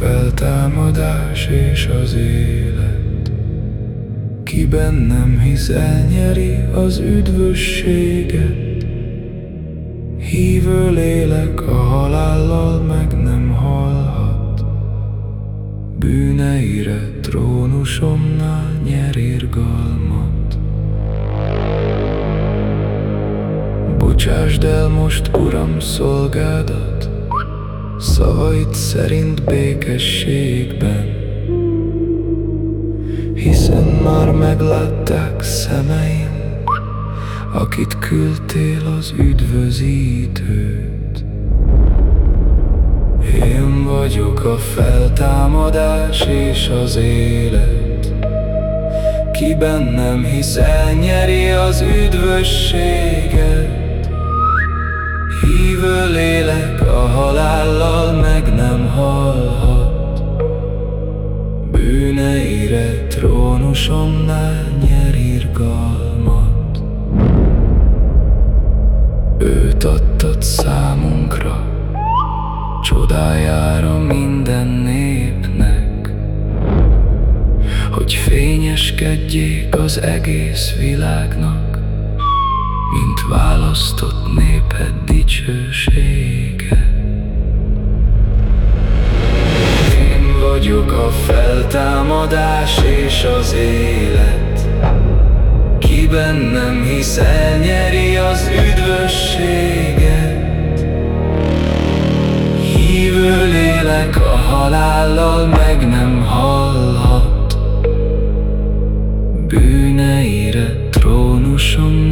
feltámadás és az élet. Ki bennem hisz elnyeri az üdvösséget. Hívő lélek a halállal meg nem halhat. Bűneire trónusomnál nyer irgalmat. Bocsásd el most, Uram, szolgádat Szavaid szerint békességben Hiszen már meglátták szemeim Akit küldtél az üdvözítőt. Én vagyok a feltámadás és az élet. Ki bennem hisz elnyeri az üdvösséget Hívő lélek a halállal meg nem halhat. Bűneire trónusomnál nyer irgalmat. Őt adtad számunkra Csodájára minden népnek. Hogy fényeskedjék az egész világnak választott néped dicsősége. Én vagyok a feltámadás és az élet, ki bennem hisz elnyeri az üdvösséget. Hívő lélek a halállal meg nem hallhat, bűneire trónusomnál